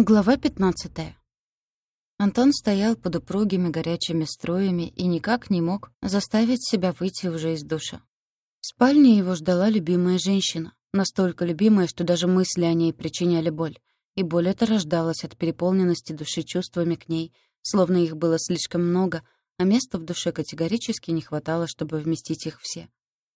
Глава 15. Антон стоял под упругими горячими струями и никак не мог заставить себя выйти уже из душа. В спальне его ждала любимая женщина, настолько любимая, что даже мысли о ней причиняли боль. И боль эта рождалась от переполненности души чувствами к ней, словно их было слишком много, а места в душе категорически не хватало, чтобы вместить их все.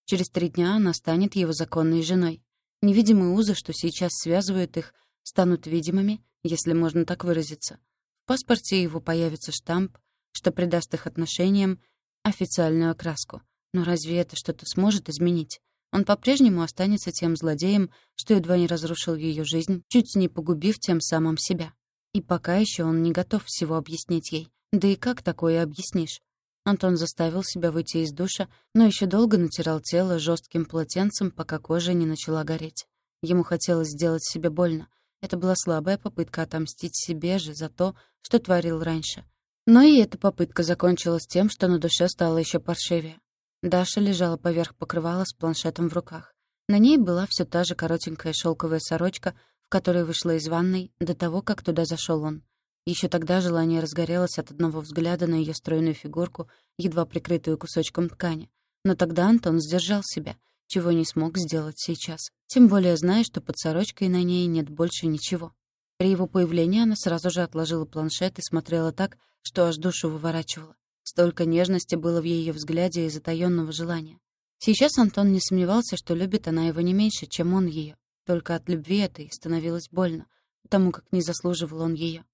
Через три дня она станет его законной женой. Невидимые узы, что сейчас связывают их, станут видимыми — если можно так выразиться. В паспорте его появится штамп, что придаст их отношениям официальную окраску. Но разве это что-то сможет изменить? Он по-прежнему останется тем злодеем, что едва не разрушил ее жизнь, чуть не погубив тем самым себя. И пока еще он не готов всего объяснить ей. Да и как такое объяснишь? Антон заставил себя выйти из душа, но еще долго натирал тело жестким полотенцем, пока кожа не начала гореть. Ему хотелось сделать себе больно, это была слабая попытка отомстить себе же за то, что творил раньше. Но и эта попытка закончилась тем, что на душе стало еще паршивее. Даша лежала поверх покрывала с планшетом в руках. На ней была все та же коротенькая шелковая сорочка, в которой вышла из ванной до того, как туда зашел он. Еще тогда желание разгорелось от одного взгляда на ее стройную фигурку, едва прикрытую кусочком ткани. Но тогда Антон сдержал себя — чего не смог сделать сейчас. Тем более зная, что под сорочкой на ней нет больше ничего. При его появлении она сразу же отложила планшет и смотрела так, что аж душу выворачивала. Столько нежности было в ее взгляде и затаённого желания. Сейчас Антон не сомневался, что любит она его не меньше, чем он ее. Только от любви этой становилось больно, потому как не заслуживал он ее.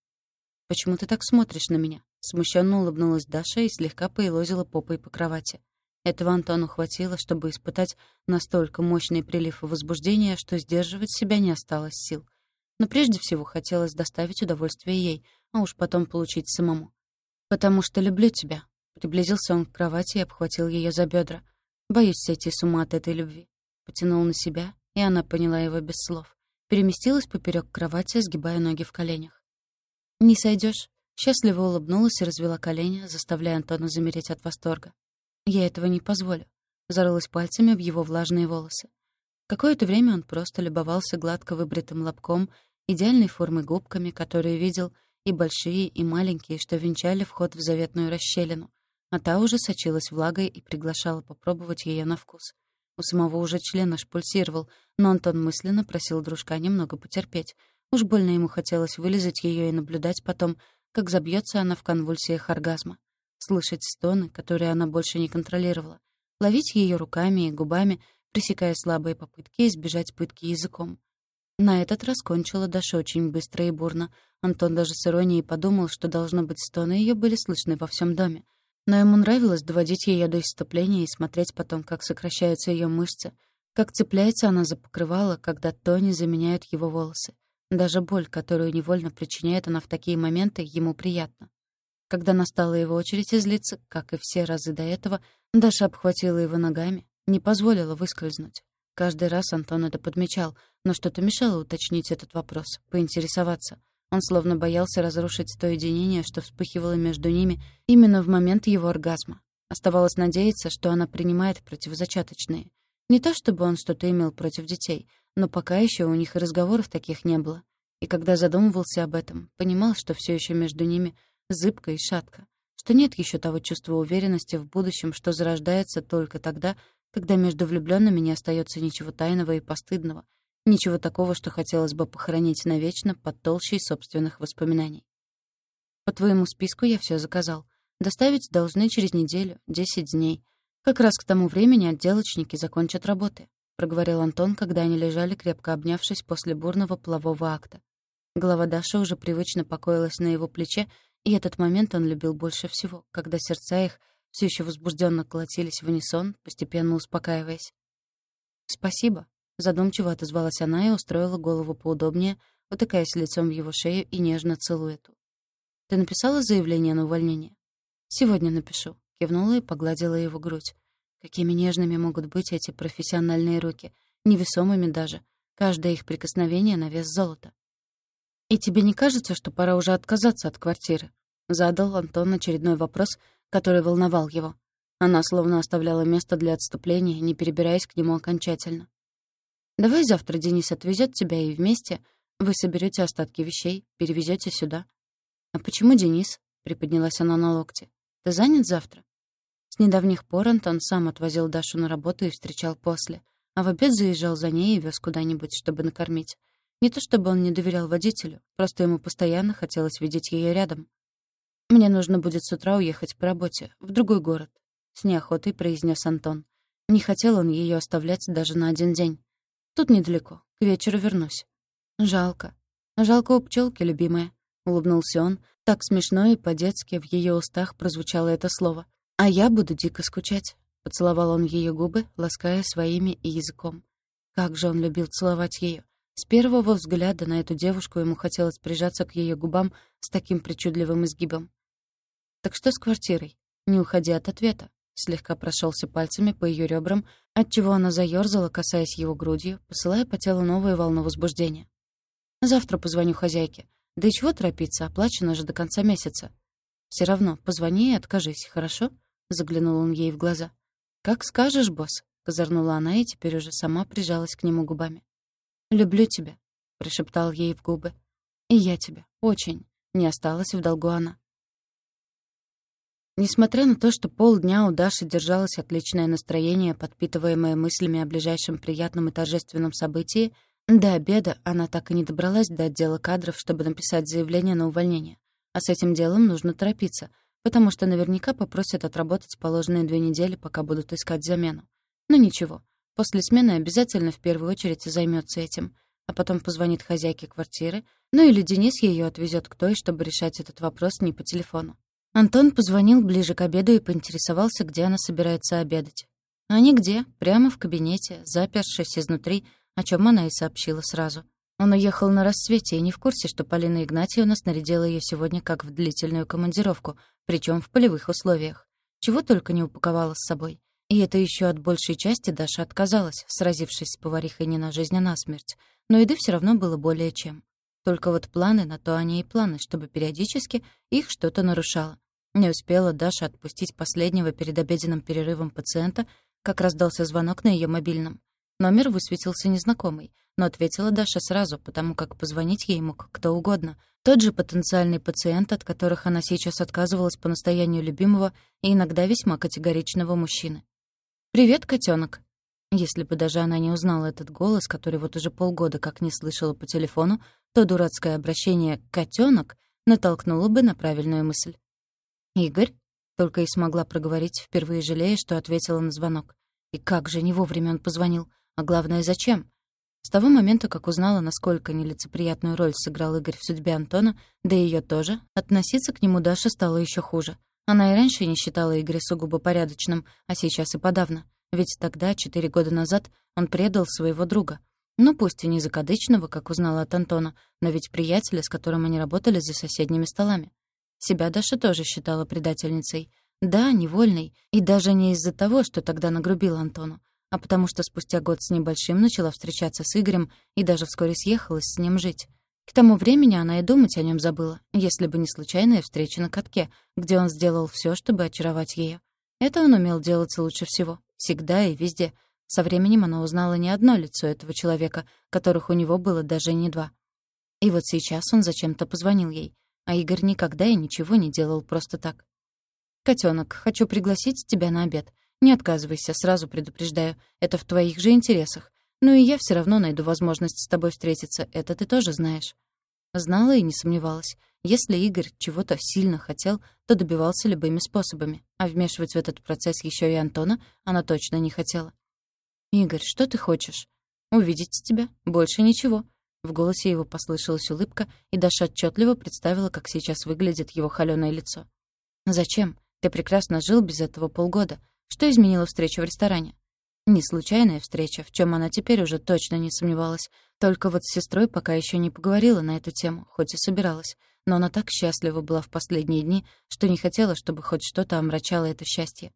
«Почему ты так смотришь на меня?» Смущенно улыбнулась Даша и слегка поелозила попой по кровати. Этого Антону хватило, чтобы испытать настолько мощный прилив возбуждения, что сдерживать себя не осталось сил. Но прежде всего хотелось доставить удовольствие ей, а уж потом получить самому. «Потому что люблю тебя», — приблизился он к кровати и обхватил ее за бедра. «Боюсь сойти с ума от этой любви». Потянул на себя, и она поняла его без слов. Переместилась поперек кровати, сгибая ноги в коленях. «Не сойдешь? Счастливо улыбнулась и развела колени, заставляя Антона замереть от восторга. Я этого не позволю. Зарылась пальцами в его влажные волосы. Какое-то время он просто любовался гладко выбритым лобком, идеальной формы губками, которые видел, и большие, и маленькие, что венчали вход в заветную расщелину, а та уже сочилась влагой и приглашала попробовать ее на вкус. У самого уже член аж пульсировал, но Антон мысленно просил дружка немного потерпеть. Уж больно ему хотелось вылезать ее и наблюдать потом, как забьется она в конвульсиях оргазма слышать стоны, которые она больше не контролировала, ловить ее руками и губами, пресекая слабые попытки избежать пытки языком. На этот раз кончила Даша очень быстро и бурно. Антон даже с иронией подумал, что, должно быть, стоны ее были слышны во всем доме. Но ему нравилось доводить ее до иступления и смотреть потом, как сокращаются ее мышцы, как цепляется она за покрывало, когда Тони заменяют его волосы. Даже боль, которую невольно причиняет она в такие моменты, ему приятна. Когда настала его очередь излиться, как и все разы до этого, Даша обхватила его ногами, не позволила выскользнуть. Каждый раз Антон это подмечал, но что-то мешало уточнить этот вопрос, поинтересоваться. Он словно боялся разрушить то единение, что вспыхивало между ними именно в момент его оргазма. Оставалось надеяться, что она принимает противозачаточные. Не то чтобы он что-то имел против детей, но пока еще у них и разговоров таких не было. И когда задумывался об этом, понимал, что все еще между ними зыбко и шатко, что нет еще того чувства уверенности в будущем, что зарождается только тогда, когда между влюбленными не остается ничего тайного и постыдного, ничего такого, что хотелось бы похоронить навечно под толщей собственных воспоминаний. По твоему списку я все заказал. Доставить должны через неделю, десять дней. Как раз к тому времени отделочники закончат работы, проговорил Антон, когда они лежали, крепко обнявшись после бурного полового акта. Голова Даши уже привычно покоилась на его плече, и этот момент он любил больше всего, когда сердца их все еще возбужденно колотились в унисон, постепенно успокаиваясь. «Спасибо», — задумчиво отозвалась она и устроила голову поудобнее, утыкаясь лицом в его шею и нежно целуя ту. «Ты написала заявление на увольнение?» «Сегодня напишу», — кивнула и погладила его грудь. Какими нежными могут быть эти профессиональные руки, невесомыми даже. Каждое их прикосновение на вес золота. «И тебе не кажется, что пора уже отказаться от квартиры?» — задал Антон очередной вопрос, который волновал его. Она словно оставляла место для отступления, не перебираясь к нему окончательно. «Давай завтра Денис отвезет тебя и вместе Вы соберете остатки вещей, перевезете сюда. А почему Денис? Приподнялась она на локте. Ты занят завтра? С недавних пор Антон сам отвозил Дашу на работу и встречал после, а в обед заезжал за ней и вез куда-нибудь, чтобы накормить. Не то чтобы он не доверял водителю, просто ему постоянно хотелось видеть ее рядом. «Мне нужно будет с утра уехать по работе, в другой город», — с неохотой произнес Антон. Не хотел он ее оставлять даже на один день. «Тут недалеко, к вечеру вернусь». «Жалко. Жалко у пчелки, любимая», — улыбнулся он. Так смешно и по-детски в ее устах прозвучало это слово. «А я буду дико скучать», — поцеловал он ее губы, лаская своими и языком. Как же он любил целовать ее. С первого взгляда на эту девушку ему хотелось прижаться к ее губам с таким причудливым изгибом. «Так что с квартирой?» Не уходи от ответа. Слегка прошелся пальцами по ее ребрам, отчего она заерзала, касаясь его грудью, посылая по телу новую волну возбуждения. «Завтра позвоню хозяйке. Да и чего торопиться, оплачено же до конца месяца. Все равно, позвони и откажись, хорошо?» Заглянул он ей в глаза. «Как скажешь, босс», — козырнула она и теперь уже сама прижалась к нему губами. «Люблю тебя», — прошептал ей в губы. «И я тебя. Очень». Не осталась в долгу она. Несмотря на то, что полдня у Даши держалось отличное настроение, подпитываемое мыслями о ближайшем приятном и торжественном событии, до обеда она так и не добралась до отдела кадров, чтобы написать заявление на увольнение. А с этим делом нужно торопиться, потому что наверняка попросят отработать положенные две недели, пока будут искать замену. Но ничего, после смены обязательно в первую очередь займется этим, а потом позвонит хозяйке квартиры, ну или Денис ее отвезет к той, чтобы решать этот вопрос не по телефону. Антон позвонил ближе к обеду и поинтересовался, где она собирается обедать. А нигде, прямо в кабинете, запершись изнутри, о чем она и сообщила сразу. Он уехал на рассвете и не в курсе, что Полина Игнатьевна снарядила ее сегодня как в длительную командировку, причем в полевых условиях. Чего только не упаковала с собой. И это еще от большей части Даша отказалась, сразившись с поварихой не на жизнь, а на смерть. Но еды все равно было более чем. Только вот планы на то они и планы, чтобы периодически их что-то нарушало. Не успела Даша отпустить последнего перед обеденным перерывом пациента, как раздался звонок на ее мобильном. Номер высветился незнакомый, но ответила Даша сразу, потому как позвонить ей мог кто угодно. Тот же потенциальный пациент, от которых она сейчас отказывалась по настоянию любимого и иногда весьма категоричного мужчины. «Привет, котенок. Если бы даже она не узнала этот голос, который вот уже полгода как не слышала по телефону, то дурацкое обращение «котенок» натолкнуло бы на правильную мысль. «Игорь?» — только и смогла проговорить, впервые жалея, что ответила на звонок. И как же не вовремя он позвонил, а главное, зачем? С того момента, как узнала, насколько нелицеприятную роль сыграл Игорь в судьбе Антона, да и её тоже, относиться к нему Даша стало ещё хуже. Она и раньше не считала Игоря сугубо порядочным, а сейчас и подавно. Ведь тогда, четыре года назад, он предал своего друга. Ну, пусть и не закадычного, как узнала от Антона, но ведь приятеля, с которым они работали за соседними столами. Себя Даша тоже считала предательницей. Да, невольной, и даже не из-за того, что тогда нагрубила Антону, а потому что спустя год с небольшим начала встречаться с Игорем и даже вскоре съехалась с ним жить. К тому времени она и думать о нем забыла, если бы не случайная встреча на катке, где он сделал все, чтобы очаровать ее. Это он умел делать лучше всего, всегда и везде. Со временем она узнала не одно лицо этого человека, которых у него было даже не два. И вот сейчас он зачем-то позвонил ей — а Игорь никогда и ничего не делал просто так. «Котёнок, хочу пригласить тебя на обед. Не отказывайся, сразу предупреждаю. Это в твоих же интересах. Ну и я все равно найду возможность с тобой встретиться, это ты тоже знаешь». Знала и не сомневалась. Если Игорь чего-то сильно хотел, то добивался любыми способами, а вмешивать в этот процесс еще и Антона она точно не хотела. «Игорь, что ты хочешь?» «Увидеть тебя. Больше ничего. В голосе его послышалась улыбка, и Даша отчетливо представила, как сейчас выглядит его холёное лицо. «Зачем? Ты прекрасно жил без этого полгода. Что изменило встречу в ресторане?» Не случайная встреча, в чем она теперь уже точно не сомневалась. Только вот с сестрой пока еще не поговорила на эту тему, хоть и собиралась. Но она так счастлива была в последние дни, что не хотела, чтобы хоть что-то омрачало это счастье.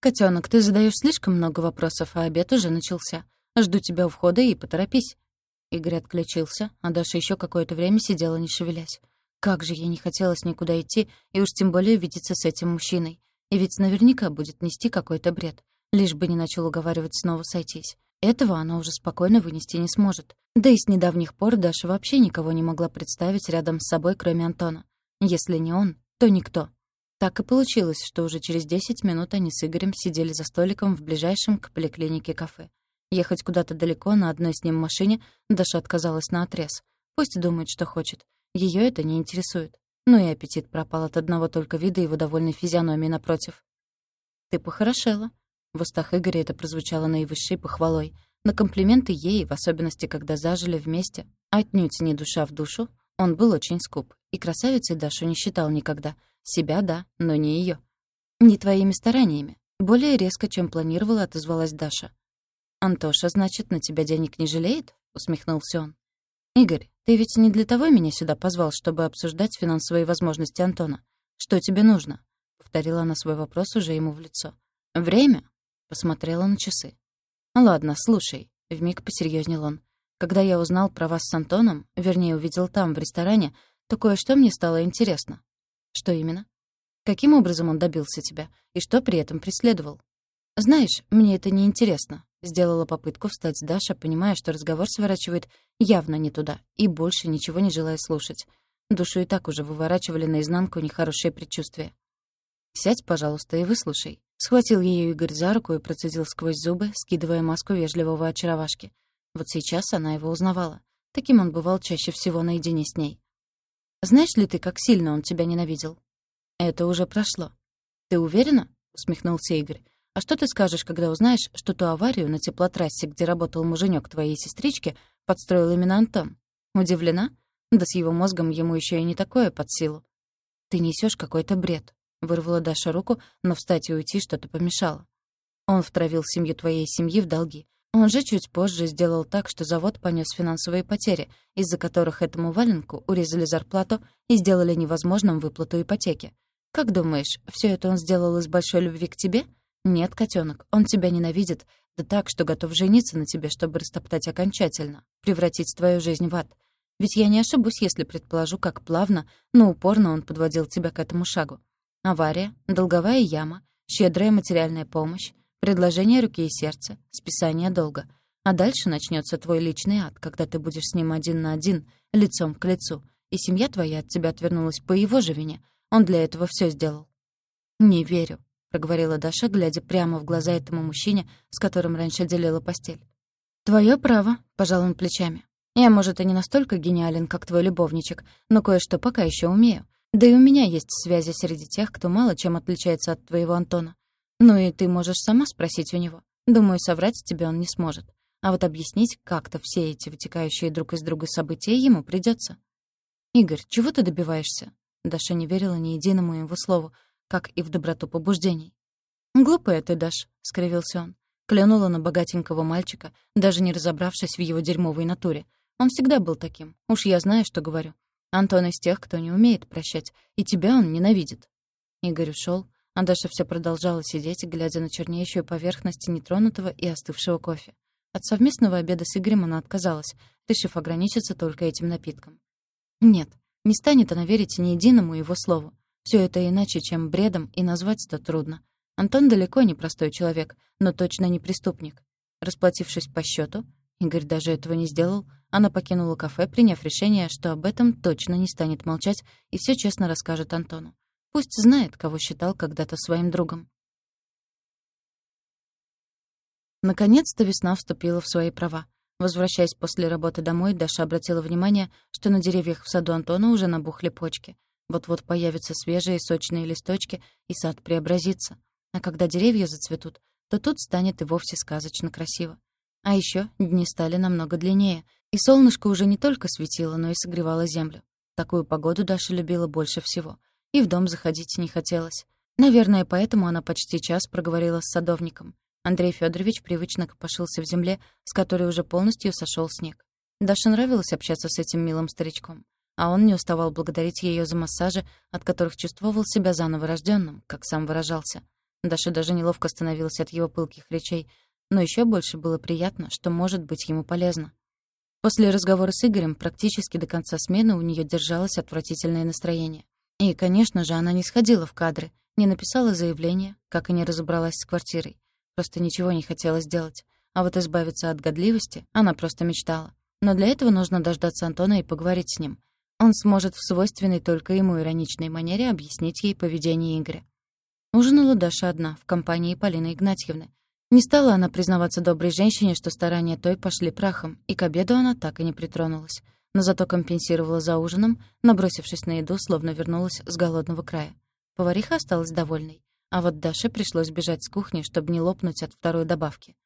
«Котёнок, ты задаешь слишком много вопросов, а обед уже начался. Жду тебя у входа и поторопись», Игорь отключился, а Даша еще какое-то время сидела, не шевелясь. Как же ей не хотелось никуда идти, и уж тем более видеться с этим мужчиной. И ведь наверняка будет нести какой-то бред, лишь бы не начал уговаривать снова сойтись. Этого она уже спокойно вынести не сможет. Да и с недавних пор Даша вообще никого не могла представить рядом с собой, кроме Антона. Если не он, то никто. Так и получилось, что уже через 10 минут они с Игорем сидели за столиком в ближайшем к поликлинике кафе. Ехать куда-то далеко на одной с ним машине Даша отказалась на отрез. Пусть думает, что хочет. Ее это не интересует. Ну и аппетит пропал от одного только вида его довольной физиономии напротив. «Ты похорошела», в устах Игоря это прозвучало наивысшей похвалой. На комплименты ей, в особенности, когда зажили вместе, отнюдь не душа в душу, он был очень скуп. И красавицей Дашу не считал никогда. Себя — да, но не ее. «Не твоими стараниями». Более резко, чем планировала, отозвалась Даша. «Антоша, значит, на тебя денег не жалеет?» — усмехнулся он. «Игорь, ты ведь не для того меня сюда позвал, чтобы обсуждать финансовые возможности Антона. Что тебе нужно?» — повторила она свой вопрос уже ему в лицо. «Время?» Посмотрела на часы. «Ладно, слушай», — вмиг посерьезнел он. «Когда я узнал про вас с Антоном, вернее, увидел там, в ресторане, то кое-что мне стало интересно». «Что именно?» «Каким образом он добился тебя? И что при этом преследовал?» «Знаешь, мне это не интересно», — сделала попытку встать Даша, понимая, что разговор сворачивает явно не туда, и больше ничего не желая слушать. Душу и так уже выворачивали наизнанку нехорошие предчувствия. «Сядь, пожалуйста, и выслушай», Схватил ее Игорь за руку и процедил сквозь зубы, скидывая маску вежливого очаровашки. Вот сейчас она его узнавала. Таким он бывал чаще всего наедине с ней. «Знаешь ли ты, как сильно он тебя ненавидел?» «Это уже прошло». «Ты уверена?» — усмехнулся Игорь. «А что ты скажешь, когда узнаешь, что ту аварию на теплотрассе, где работал муженек твоей сестрички, подстроил именно Антон? Удивлена? Да с его мозгом ему еще и не такое под силу. Ты несешь какой-то бред. Вырвала Даша руку, но встать и уйти что-то помешало. Он втравил семью твоей семьи в долги. Он же чуть позже сделал так, что завод понес финансовые потери, из-за которых этому валенку урезали зарплату и сделали невозможным выплату ипотеки. Как думаешь, все это он сделал из большой любви к тебе? Нет, котенок, он тебя ненавидит, да так, что готов жениться на тебе, чтобы растоптать окончательно, превратить твою жизнь в ад. Ведь я не ошибусь, если предположу, как плавно, но упорно он подводил тебя к этому шагу. Авария, долговая яма, щедрая материальная помощь, предложение руки и сердца, списание долга. А дальше начнется твой личный ад, когда ты будешь с ним один на один, лицом к лицу, и семья твоя от тебя отвернулась по его же вине. Он для этого все сделал. «Не верю», — проговорила Даша, глядя прямо в глаза этому мужчине, с которым раньше делила постель. «Твое право», — пожал он плечами. «Я, может, и не настолько гениален, как твой любовничек, но кое-что пока еще умею. Да и у меня есть связи среди тех, кто мало чем отличается от твоего Антона. Ну и ты можешь сама спросить у него. Думаю, соврать тебе он не сможет. А вот объяснить как-то все эти вытекающие друг из друга события ему придется. «Игорь, чего ты добиваешься?» Даша не верила ни единому его слову, как и в доброту побуждений. «Глупая ты, Даш», — скривился он. Клянула на богатенького мальчика, даже не разобравшись в его дерьмовой натуре. Он всегда был таким. Уж я знаю, что говорю. Антон из тех, кто не умеет прощать, и тебя он ненавидит». Игорь ушел, а Даша все продолжала сидеть, глядя на чернеющую поверхность нетронутого и остывшего кофе. От совместного обеда с Игорем она отказалась, решив ограничиться только этим напитком. Нет, не станет она верить ни единому его слову. Все это иначе, чем бредом, и назвать-то трудно. Антон далеко не простой человек, но точно не преступник. Расплатившись по счету, Игорь даже этого не сделал, она покинула кафе, приняв решение, что об этом точно не станет молчать и все честно расскажет Антону. Пусть знает, кого считал когда-то своим другом. Наконец-то весна вступила в свои права. Возвращаясь после работы домой, Даша обратила внимание, что на деревьях в саду Антона уже набухли почки. Вот-вот появятся свежие сочные листочки, и сад преобразится. А когда деревья зацветут, то тут станет и вовсе сказочно красиво. А еще дни стали намного длиннее, и солнышко уже не только светило, но и согревало землю. Такую погоду Даша любила больше всего. И в дом заходить не хотелось. Наверное, поэтому она почти час проговорила с садовником. Андрей Федорович привычно копошился в земле, с которой уже полностью сошел снег. Даше нравилось общаться с этим милым старичком. А он не уставал благодарить ее за массажи, от которых чувствовал себя заново рожденным, как сам выражался. Даша даже неловко становилась от его пылких речей, но еще больше было приятно, что может быть ему полезно. После разговора с Игорем практически до конца смены у нее держалось отвратительное настроение. И, конечно же, она не сходила в кадры, не написала заявление, как и не разобралась с квартирой. Просто ничего не хотела сделать. А вот избавиться от годливости она просто мечтала. Но для этого нужно дождаться Антона и поговорить с ним. Он сможет в свойственной только ему ироничной манере объяснить ей поведение Игоря. Ужинала Даша одна, в компании Полины Игнатьевны. Не стала она признаваться доброй женщине, что старания той пошли прахом, и к обеду она так и не притронулась. Но зато компенсировала за ужином, набросившись на еду, словно вернулась с голодного края. Повариха осталась довольной. А вот Даше пришлось бежать с кухни, чтобы не лопнуть от второй добавки.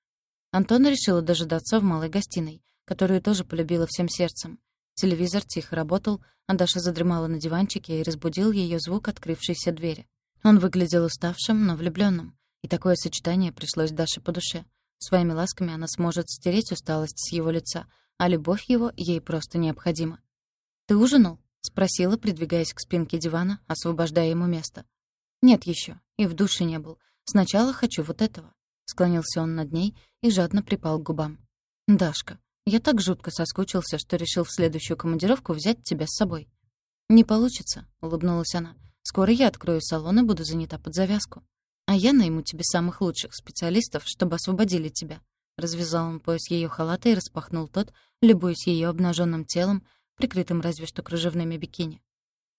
Антон решила дожидаться в малой гостиной, которую тоже полюбила всем сердцем. Телевизор тихо работал, а Даша задремала на диванчике и разбудил ее звук открывшейся двери. Он выглядел уставшим, но влюбленным, и такое сочетание пришлось Даше по душе. Своими ласками она сможет стереть усталость с его лица, а любовь его ей просто необходима. «Ты ужинал?» — спросила, придвигаясь к спинке дивана, освобождая ему место. «Нет еще, и в душе не был. Сначала хочу вот этого». Склонился он над ней и жадно припал к губам. «Дашка, я так жутко соскучился, что решил в следующую командировку взять тебя с собой. «Не получится», — улыбнулась она. «Скоро я открою салон и буду занята под завязку. А я найму тебе самых лучших специалистов, чтобы освободили тебя». Развязал он пояс ее халата и распахнул тот, любуясь ее обнаженным телом, прикрытым разве что кружевными бикини.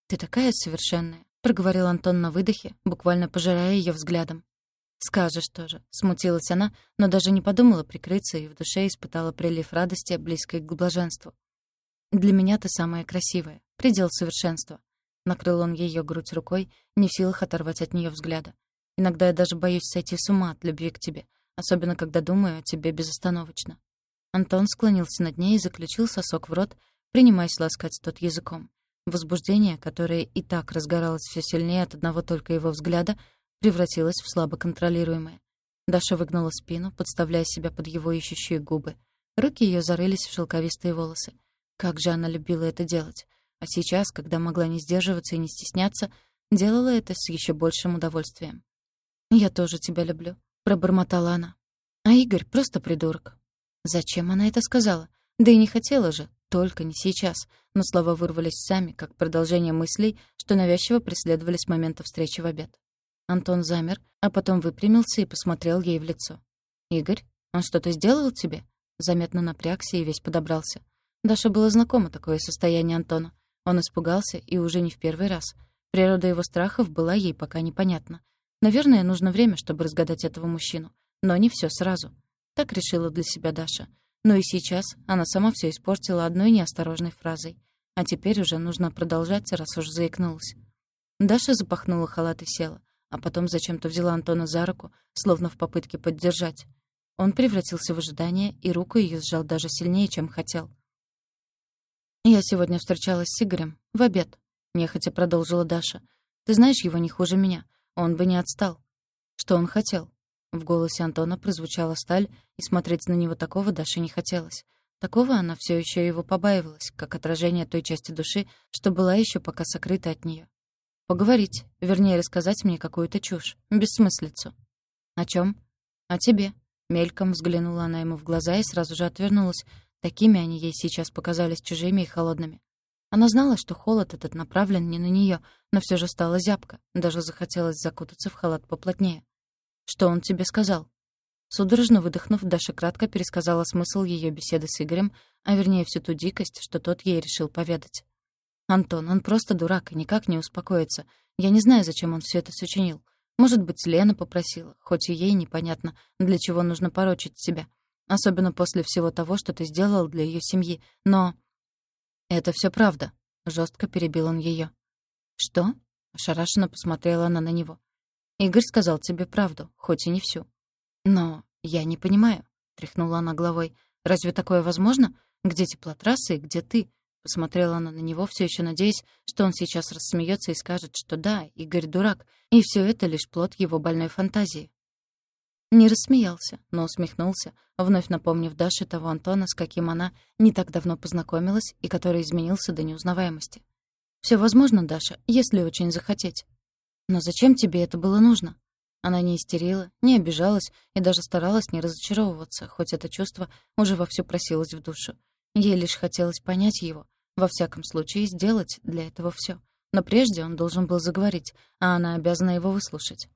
«Ты такая совершенная», — проговорил Антон на выдохе, буквально пожирая ее взглядом. «Скажешь тоже», — смутилась она, но даже не подумала прикрыться и в душе испытала прилив радости, близкой к блаженству. «Для меня ты самая красивая, предел совершенства». Накрыл он ее грудь рукой, не в силах оторвать от нее взгляда. «Иногда я даже боюсь сойти с ума от любви к тебе, особенно когда думаю о тебе безостановочно». Антон склонился над ней и заключил сосок в рот, принимаясь ласкать тот языком. Возбуждение, которое и так разгоралось все сильнее от одного только его взгляда, превратилась в слабо контролируемое. Даша выгнула спину, подставляя себя под его ищущие губы. Руки ее зарылись в шелковистые волосы. Как же она любила это делать. А сейчас, когда могла не сдерживаться и не стесняться, делала это с еще большим удовольствием. «Я тоже тебя люблю», — пробормотала она. А Игорь просто придурок. Зачем она это сказала? Да и не хотела же, только не сейчас. Но слова вырвались сами, как продолжение мыслей, что навязчиво преследовали с момента встречи в обед. Антон замер, а потом выпрямился и посмотрел ей в лицо. «Игорь, он что-то сделал тебе?» Заметно напрягся и весь подобрался. Даша было знакомо такое состояние Антона. Он испугался, и уже не в первый раз. Природа его страхов была ей пока непонятна. Наверное, нужно время, чтобы разгадать этого мужчину. Но не все сразу. Так решила для себя Даша. Но и сейчас она сама все испортила одной неосторожной фразой. А теперь уже нужно продолжать, раз уж заикнулась. Даша запахнула халат и села а потом зачем-то взяла Антона за руку, словно в попытке поддержать. Он превратился в ожидание, и руку ее сжал даже сильнее, чем хотел. «Я сегодня встречалась с Игорем. В обед», — нехотя продолжила Даша. «Ты знаешь его не хуже меня. Он бы не отстал». «Что он хотел?» В голосе Антона прозвучала сталь, и смотреть на него такого Даше не хотелось. Такого она все еще его побаивалась, как отражение той части души, что была еще пока сокрыта от нее. Поговорить, вернее, рассказать мне какую-то чушь, бессмыслицу. О чем? О тебе. Мельком взглянула она ему в глаза и сразу же отвернулась. Такими они ей сейчас показались чужими и холодными. Она знала, что холод этот направлен не на нее, но все же стала зябко, даже захотелось закутаться в халат поплотнее. «Что он тебе сказал?» Судорожно выдохнув, Даша кратко пересказала смысл ее беседы с Игорем, а вернее всю ту дикость, что тот ей решил поведать. Антон, он просто дурак и никак не успокоится. Я не знаю, зачем он все это сочинил. Может быть, Лена попросила, хоть и ей непонятно, для чего нужно порочить себя. Особенно после всего того, что ты сделал для ее семьи. Но... Это все правда. Жестко перебил он ее. Что? Ошарашенно посмотрела она на него. Игорь сказал тебе правду, хоть и не всю. Но я не понимаю, тряхнула она головой. Разве такое возможно? Где теплотрасса и где ты? Посмотрела она на него, все еще надеясь, что он сейчас рассмеется и скажет, что да, Игорь дурак, и все это лишь плод его больной фантазии. Не рассмеялся, но усмехнулся, вновь напомнив Даше того Антона, с каким она не так давно познакомилась и который изменился до неузнаваемости. Все возможно, Даша, если очень захотеть. Но зачем тебе это было нужно? Она не истерила, не обижалась и даже старалась не разочаровываться, хоть это чувство уже вовсю просилось в душу. Ей лишь хотелось понять его, во всяком случае, сделать для этого все. Но прежде он должен был заговорить, а она обязана его выслушать.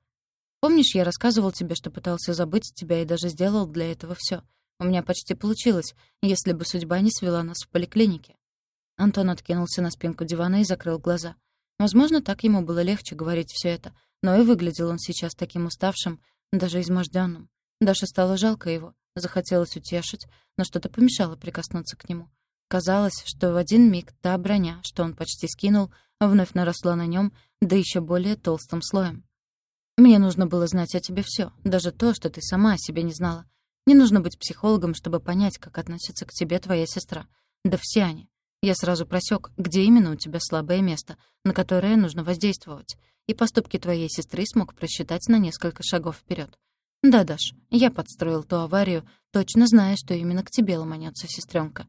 «Помнишь, я рассказывал тебе, что пытался забыть тебя и даже сделал для этого все. У меня почти получилось, если бы судьба не свела нас в поликлинике». Антон откинулся на спинку дивана и закрыл глаза. Возможно, так ему было легче говорить все это, но и выглядел он сейчас таким уставшим, даже изможденным. Даша стало жалко его, захотелось утешить, но что-то помешало прикоснуться к нему. Казалось, что в один миг та броня, что он почти скинул, вновь наросла на нем, да еще более толстым слоем. «Мне нужно было знать о тебе все, даже то, что ты сама о себе не знала. Не нужно быть психологом, чтобы понять, как относится к тебе твоя сестра. Да все они. Я сразу просек, где именно у тебя слабое место, на которое нужно воздействовать. И поступки твоей сестры смог просчитать на несколько шагов вперед. Да, Даш, я подстроил ту аварию, точно зная, что именно к тебе ломанется сестренка.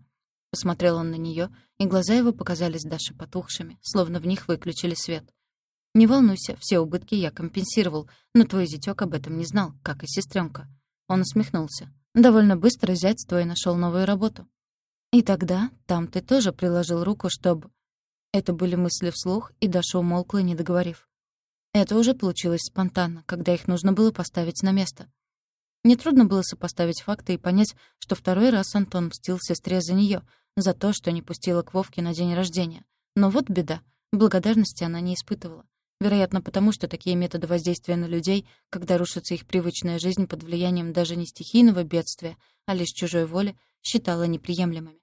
Посмотрел он на нее, и глаза его показались Даше потухшими, словно в них выключили свет. «Не волнуйся, все убытки я компенсировал, но твой зятёк об этом не знал, как и сестренка. Он усмехнулся. «Довольно быстро зять твой нашел новую работу». «И тогда там ты тоже приложил руку, чтобы...» Это были мысли вслух, и Даша умолкла, не договорив. Это уже получилось спонтанно, когда их нужно было поставить на место. Нетрудно было сопоставить факты и понять, что второй раз Антон мстил сестре за нее, за то, что не пустила к Вовке на день рождения. Но вот беда. Благодарности она не испытывала. Вероятно, потому что такие методы воздействия на людей, когда рушится их привычная жизнь под влиянием даже не стихийного бедствия, а лишь чужой воли, считала неприемлемыми.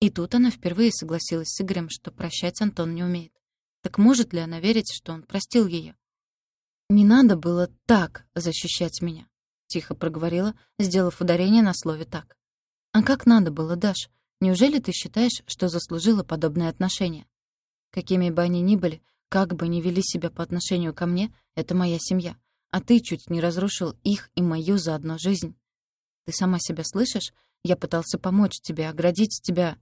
И тут она впервые согласилась с Игорем, что прощать Антон не умеет. Так может ли она верить, что он простил ее? «Не надо было так защищать меня», — тихо проговорила, сделав ударение на слове «так». «А как надо было, Даш? Неужели ты считаешь, что заслужила подобное отношение? Какими бы они ни были, как бы ни вели себя по отношению ко мне, это моя семья. А ты чуть не разрушил их и мою заодно жизнь. Ты сама себя слышишь? Я пытался помочь тебе, оградить тебя...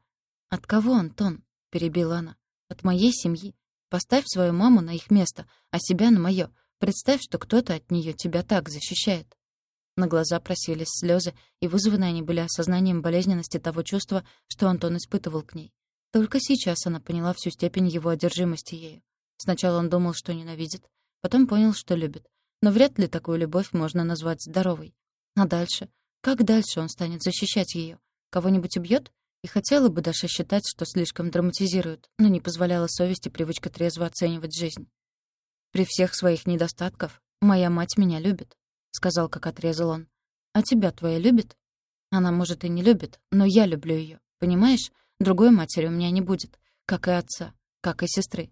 От кого, Антон? Перебила она. От моей семьи. Поставь свою маму на их место, а себя на мое. Представь, что кто-то от нее тебя так защищает. На глаза просились слезы, и вызваны они были осознанием болезненности того чувства, что Антон испытывал к ней. Только сейчас она поняла всю степень его одержимости ею. Сначала он думал, что ненавидит, потом понял, что любит. Но вряд ли такую любовь можно назвать здоровой. А дальше? Как дальше он станет защищать ее? Кого-нибудь убьет? И хотела бы Даша считать, что слишком драматизирует, но не позволяла совести привычка трезво оценивать жизнь. При всех своих недостатках моя мать меня любит. — сказал, как отрезал он. «А тебя твоя любит?» «Она, может, и не любит, но я люблю ее. Понимаешь? Другой матери у меня не будет. Как и отца, как и сестры.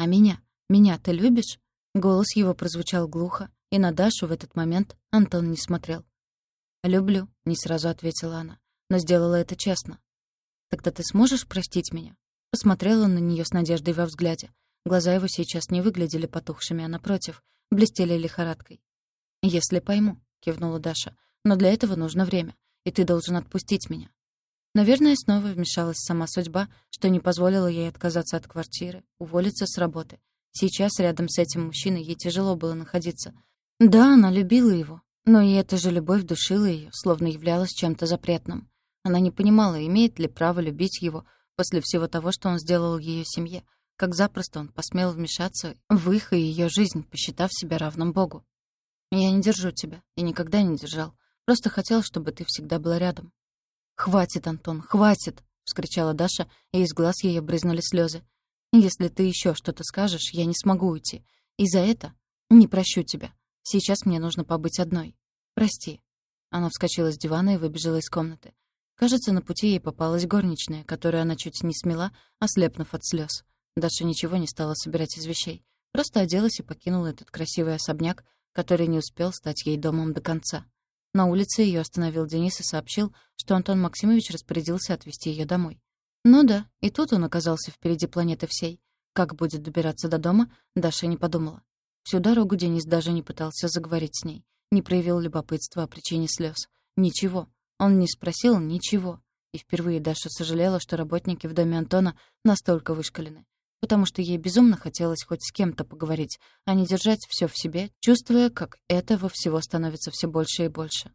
А меня? Меня ты любишь?» Голос его прозвучал глухо, и на Дашу в этот момент Антон не смотрел. «Люблю», — не сразу ответила она, но сделала это честно. «Тогда ты сможешь простить меня?» Посмотрел он на нее с надеждой во взгляде. Глаза его сейчас не выглядели потухшими, а напротив, блестели лихорадкой. «Если пойму», — кивнула Даша. «Но для этого нужно время, и ты должен отпустить меня». Наверное, снова вмешалась сама судьба, что не позволила ей отказаться от квартиры, уволиться с работы. Сейчас рядом с этим мужчиной ей тяжело было находиться. Да, она любила его, но и эта же любовь душила ее, словно являлась чем-то запретным. Она не понимала, имеет ли право любить его после всего того, что он сделал ее семье, как запросто он посмел вмешаться в их и ее жизнь, посчитав себя равным Богу. Я не держу тебя и никогда не держал. Просто хотел, чтобы ты всегда была рядом. «Хватит, Антон, хватит!» — вскричала Даша, и из глаз ее брызнули слезы. «Если ты еще что-то скажешь, я не смогу уйти. И за это не прощу тебя. Сейчас мне нужно побыть одной. Прости». Она вскочила с дивана и выбежала из комнаты. Кажется, на пути ей попалась горничная, которую она чуть не смела, ослепнув от слез. Даша ничего не стала собирать из вещей. Просто оделась и покинула этот красивый особняк, который не успел стать ей домом до конца. На улице ее остановил Денис и сообщил, что Антон Максимович распорядился отвезти ее домой. Ну да, и тут он оказался впереди планеты всей. Как будет добираться до дома, Даша не подумала. Всю дорогу Денис даже не пытался заговорить с ней, не проявил любопытства о причине слез. Ничего. Он не спросил ничего. И впервые Даша сожалела, что работники в доме Антона настолько вышкалены потому что ей безумно хотелось хоть с кем-то поговорить, а не держать все в себе, чувствуя, как этого всего становится все больше и больше.